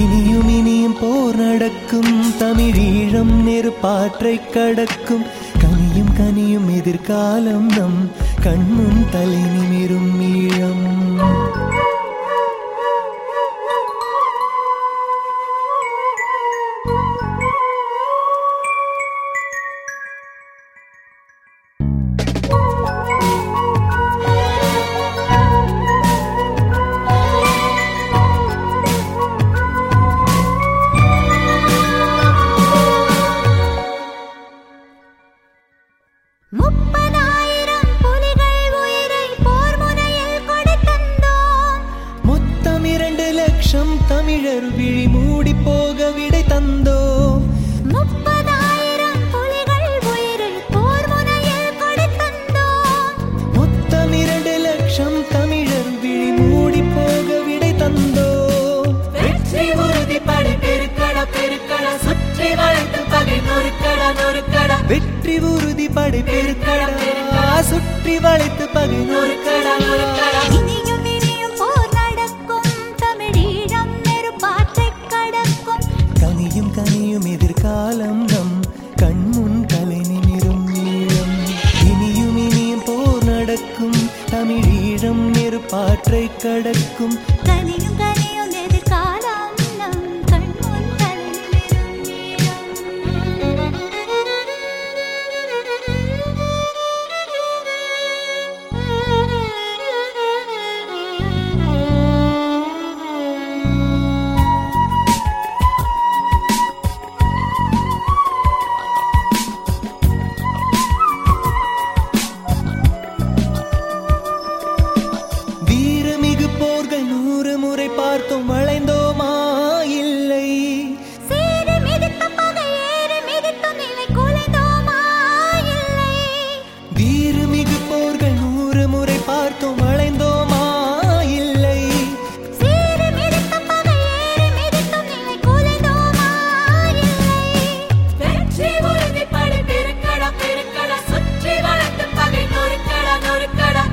இனியும் இனியும் போர் நடக்கும். தமிழீழம் நெருப்பாற்றை கடக்கும். கனியும் கனியும் எதிர்காலம் நம் கண்முன் தலை நிமிரும் ஈழ வளைத்து பகை நொறுக்கட நொறுக்கட வெற்றி உறுதி படை பெருக்கடா சுற்றி வளைத்து பகை நொறுக்கட நொறுக்கட கனியும் கனியும் எதிர்காலம் நம். கண்முன் கலை நிமிரும் ஈழம் இனியும் இனியும் போர் நடக்கும். தமிழீழம் நெருப்பாற்றை கடக்கும். கனியும் கனியும்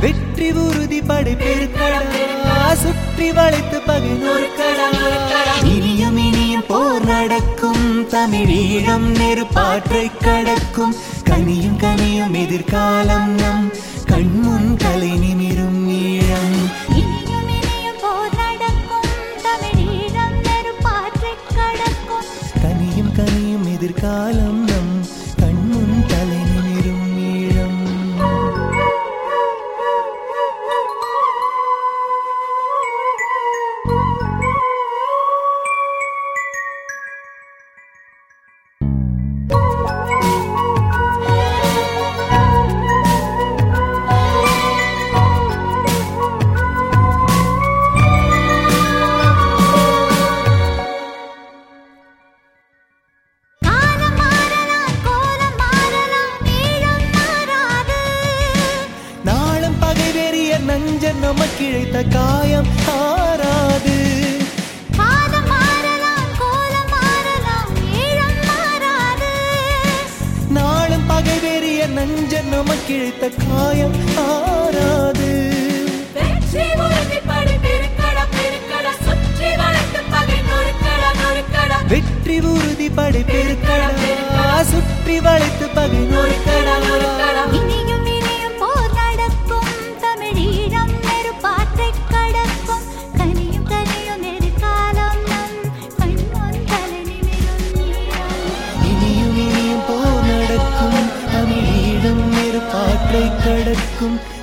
வெற்றி உறுதி படை பெருக்கடா சுற்றி வளைத்து பகை நொறுக்கடா இனியும் இனியும் போர் நடக்கும். தமிழீழம் நெருப்பாற்றை கடக்கும். கனியும் கனியும் எதிர்காலம் நம் கண்முன் கலை நிமிரும் ஈழம். கனியும் கனியும் எதிர்காலம் நஞ்சன் நமக்கிழைத்த காயம் ஆறாது. நாளும் பகை வெறிய நஞ்சன் நமக்கிழைத்த காயம் ஆறாது. வெற்றி உறுதிப்படை பெருக்கட பெருக்கட சுற்றி வளைத்து பகை நொறுக்கட நொறுக்கட வெற்றி உறுதி படை பெருக்கடா சுற்றி வளைத்து பகை நொறுக்கடா. welcome